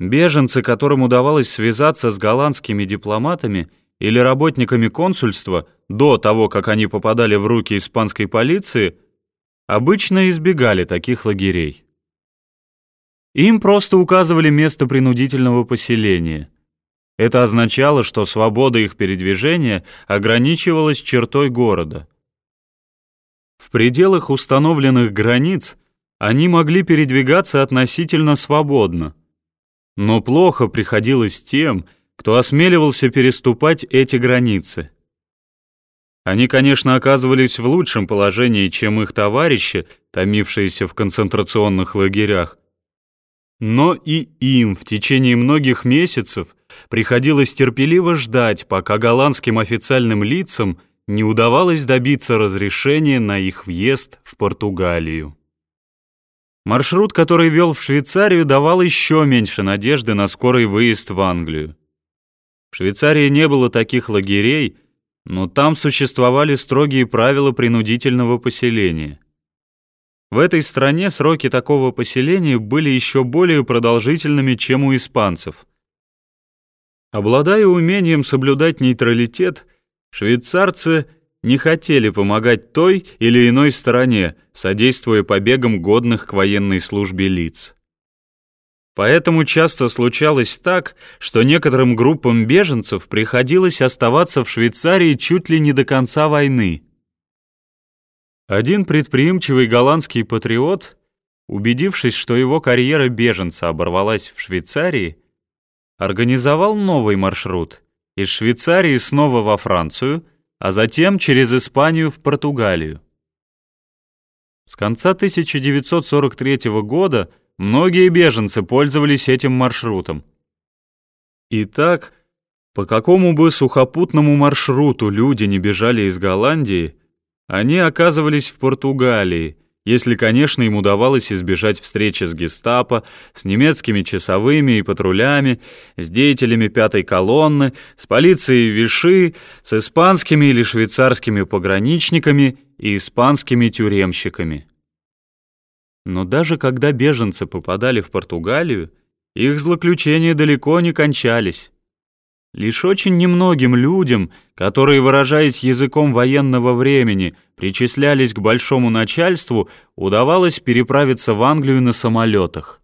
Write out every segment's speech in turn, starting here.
Беженцы, которым удавалось связаться с голландскими дипломатами или работниками консульства до того, как они попадали в руки испанской полиции, обычно избегали таких лагерей. Им просто указывали место принудительного поселения. Это означало, что свобода их передвижения ограничивалась чертой города. В пределах установленных границ они могли передвигаться относительно свободно. Но плохо приходилось тем, кто осмеливался переступать эти границы. Они, конечно, оказывались в лучшем положении, чем их товарищи, томившиеся в концентрационных лагерях. Но и им в течение многих месяцев приходилось терпеливо ждать, пока голландским официальным лицам не удавалось добиться разрешения на их въезд в Португалию. Маршрут, который вел в Швейцарию, давал еще меньше надежды на скорый выезд в Англию. В Швейцарии не было таких лагерей, но там существовали строгие правила принудительного поселения. В этой стране сроки такого поселения были еще более продолжительными, чем у испанцев. Обладая умением соблюдать нейтралитет, швейцарцы – не хотели помогать той или иной стороне, содействуя побегам годных к военной службе лиц. Поэтому часто случалось так, что некоторым группам беженцев приходилось оставаться в Швейцарии чуть ли не до конца войны. Один предприимчивый голландский патриот, убедившись, что его карьера беженца оборвалась в Швейцарии, организовал новый маршрут из Швейцарии снова во Францию – а затем через Испанию в Португалию. С конца 1943 года многие беженцы пользовались этим маршрутом. Итак, по какому бы сухопутному маршруту люди не бежали из Голландии, они оказывались в Португалии, если, конечно, им удавалось избежать встречи с гестапо, с немецкими часовыми и патрулями, с деятелями пятой колонны, с полицией Виши, с испанскими или швейцарскими пограничниками и испанскими тюремщиками. Но даже когда беженцы попадали в Португалию, их злоключения далеко не кончались. Лишь очень немногим людям, которые, выражаясь языком военного времени, причислялись к большому начальству, удавалось переправиться в Англию на самолетах.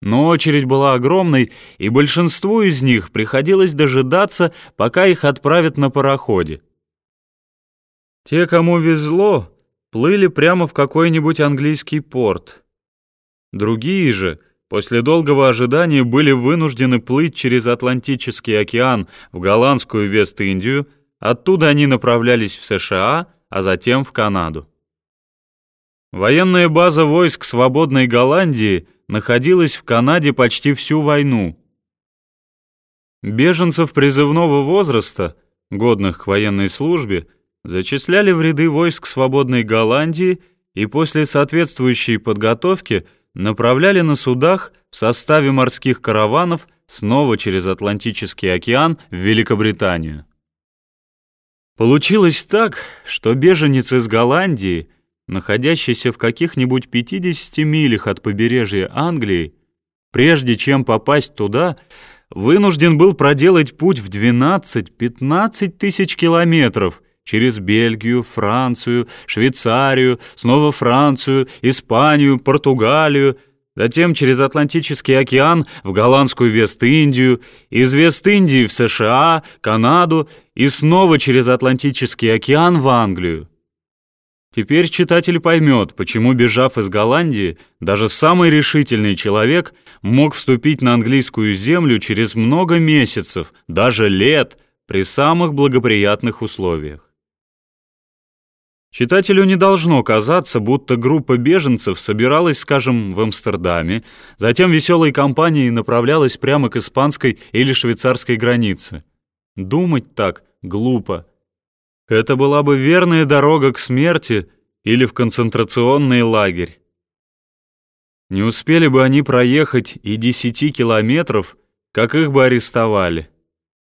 Но очередь была огромной, и большинству из них приходилось дожидаться, пока их отправят на пароходе. Те, кому везло, плыли прямо в какой-нибудь английский порт. Другие же — после долгого ожидания были вынуждены плыть через Атлантический океан в голландскую Вест-Индию, оттуда они направлялись в США, а затем в Канаду. Военная база войск свободной Голландии находилась в Канаде почти всю войну. Беженцев призывного возраста, годных к военной службе, зачисляли в ряды войск свободной Голландии и после соответствующей подготовки – направляли на судах в составе морских караванов снова через Атлантический океан в Великобританию. Получилось так, что беженец из Голландии, находящийся в каких-нибудь 50 милях от побережья Англии, прежде чем попасть туда, вынужден был проделать путь в 12-15 тысяч километров – через Бельгию, Францию, Швейцарию, снова Францию, Испанию, Португалию, затем через Атлантический океан в голландскую Вест-Индию, из Вест-Индии в США, Канаду и снова через Атлантический океан в Англию. Теперь читатель поймет, почему, бежав из Голландии, даже самый решительный человек мог вступить на английскую землю через много месяцев, даже лет, при самых благоприятных условиях. Читателю не должно казаться, будто группа беженцев собиралась, скажем, в Амстердаме, затем веселой компанией направлялась прямо к испанской или швейцарской границе. Думать так глупо. Это была бы верная дорога к смерти или в концентрационный лагерь. Не успели бы они проехать и десяти километров, как их бы арестовали.